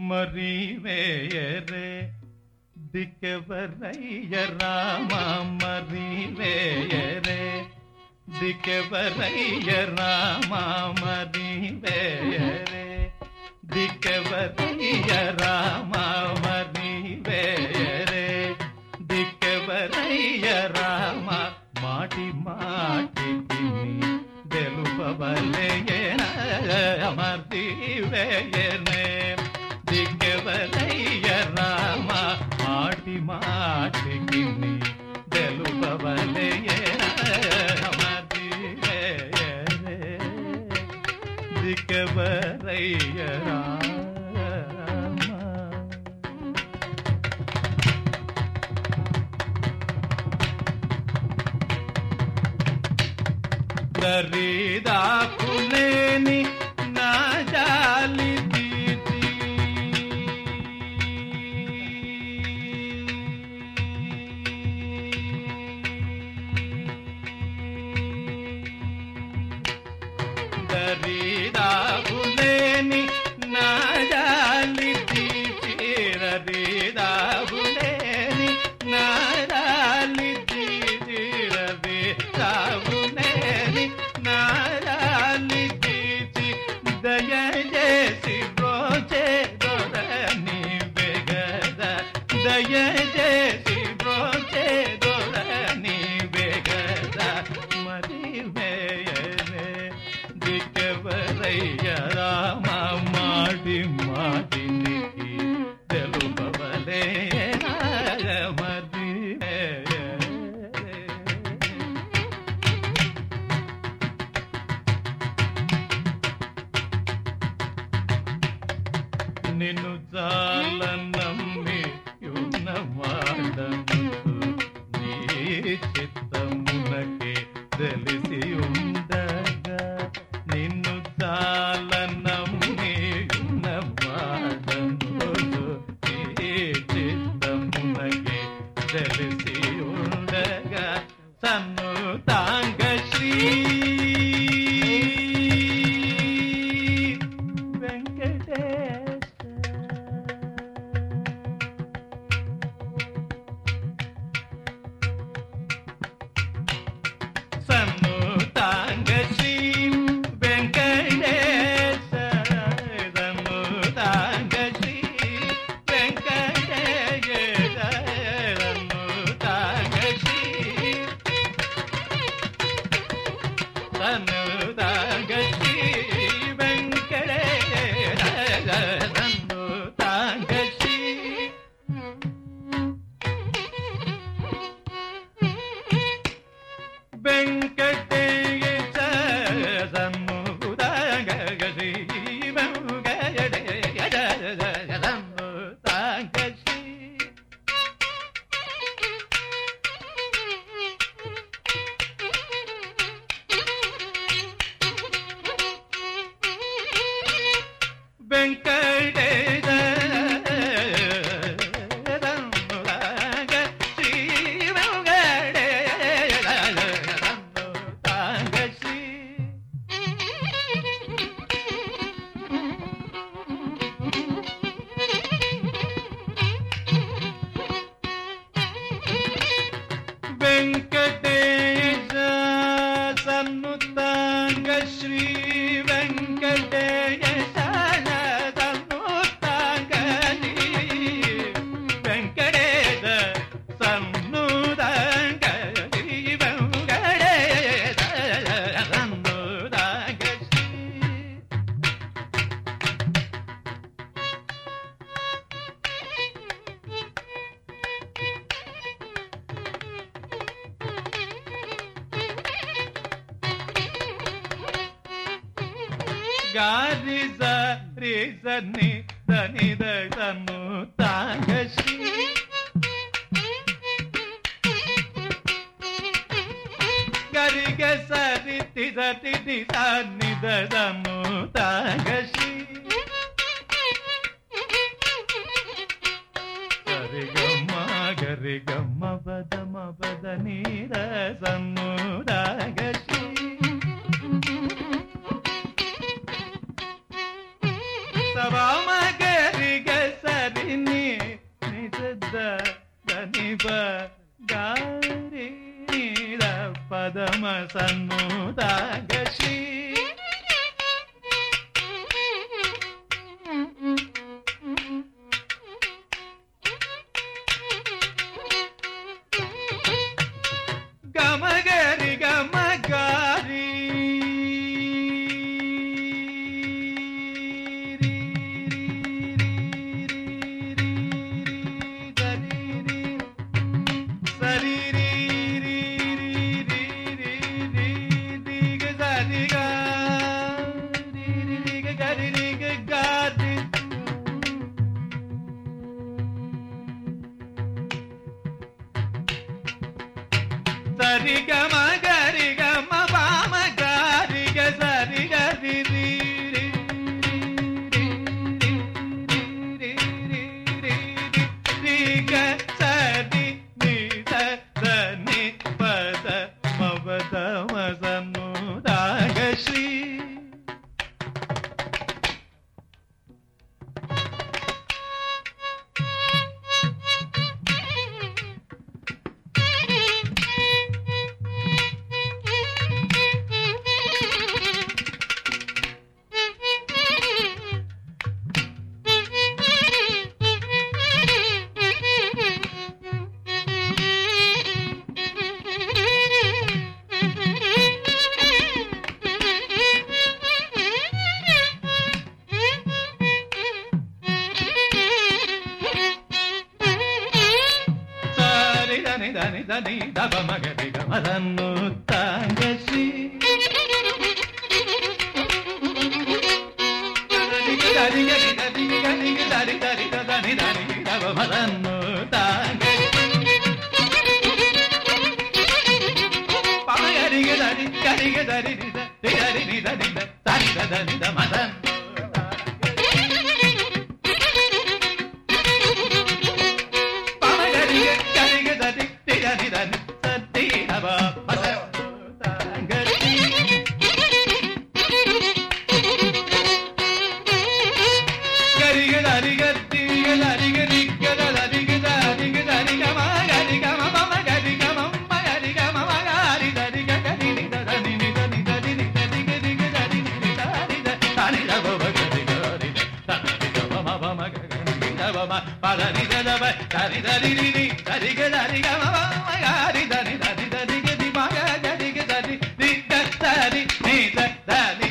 மறிவேயரே. திக்கவரைய ராமா மறிவேயரே. திக்கவரைய ராமா மறிவேயரே. திக்கவரைய ராமா மறிவேயரே. திக்கவரைய ராமா மாட்டி மாட்டி தெலுபவலையன அமர்த்திவேயனே. దరిదాపులేని నిన్ను చా श्री షారి సరి సన్ని దని దను తాగసి గరిగ సరి తిద తిది సన్ని దను తాగసి గరిగమ్మ గరిగమ్మ బదమ బద నీర సన్ను రాగసి ganiಪ ಗಾರಿ ಪದಮ पदम सन्मुताशी ಗಾನಿಗಾ ಅವರನ್ನು ತಾಗಿಸಿ ಅವರನ್ನು ತಾಗಿಸಿ ಪಗರಿಗೆ ದರಿ ಕರಿಗೆ ದರಿ ದರಿ ದರಿ ದರಿ ದರಿ ದರಿ ದರಿ గమ పదని దమ దరి దరి రిని దరి గరి గమ గారి దరి దరి దరి గది మగ గరి గరి ని దరి ని దరి